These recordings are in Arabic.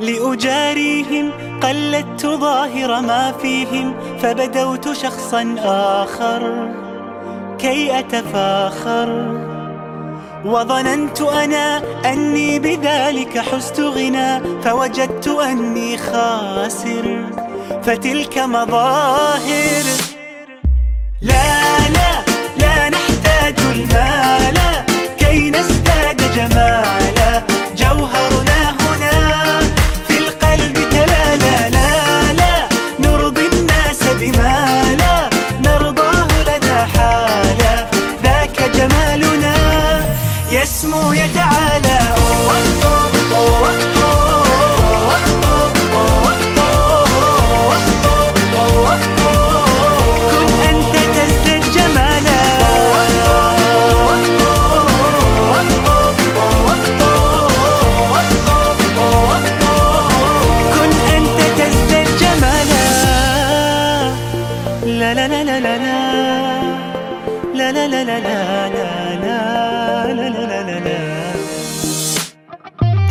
لأجاريهم قلدت ظاهر ما فيهم فبدوت شخصا آخر كي أتفاخر. وظننت أنا أني بذلك حزت غنى فوجدت أني خاسر. فتلك مظاهر. لا الناس بما لا نرضاه لنا حالا ذاك جمالنا يسمو يتعالى. لا لا لا لا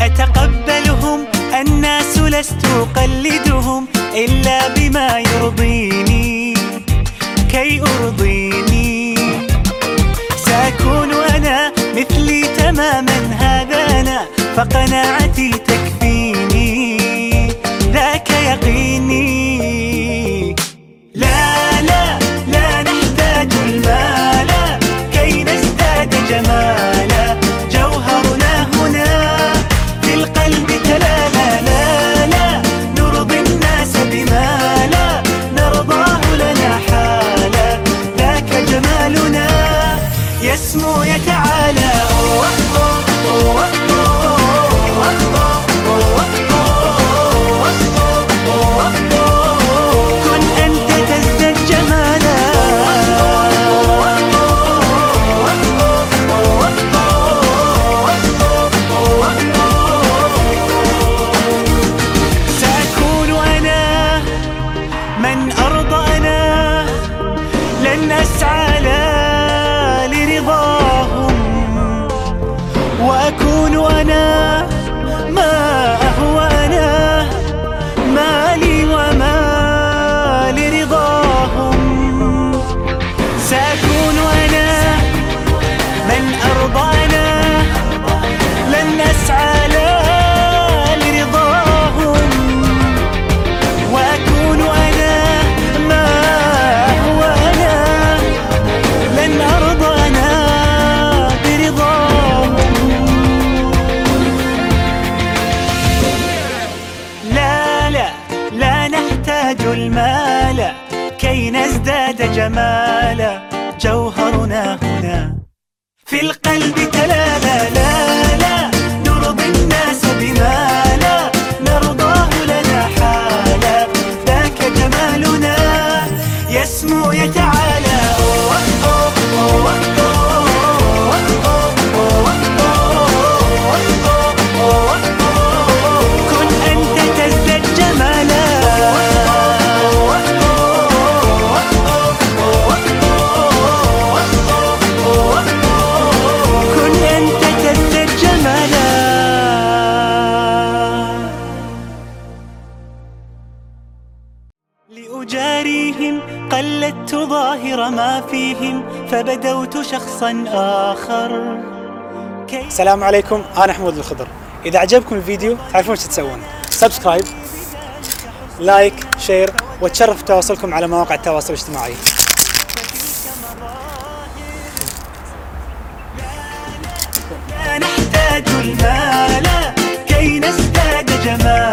أتقبلهم الناس لست أقلدهم إلا بما يرضيني كي أرضيني سأكون أنا مثلي تماما هذا أنا فقناعتي تكفيني ذاك يقيني وأكون أنا ما المال كي نزداد جمالا جوهرنا هنا. في القلب تلالا لا لا نرضي الناس بما ظاهر ما فيهم فبدوت شخصا آخر. السلام عليكم أنا حمود الخضر. إذا عجبكم الفيديو تعرفون إيش تسوون. subscribe like share وتشرف تواصلكم على مواقع التواصل الاجتماعي. نحتاج المال كي نزداد جمالا.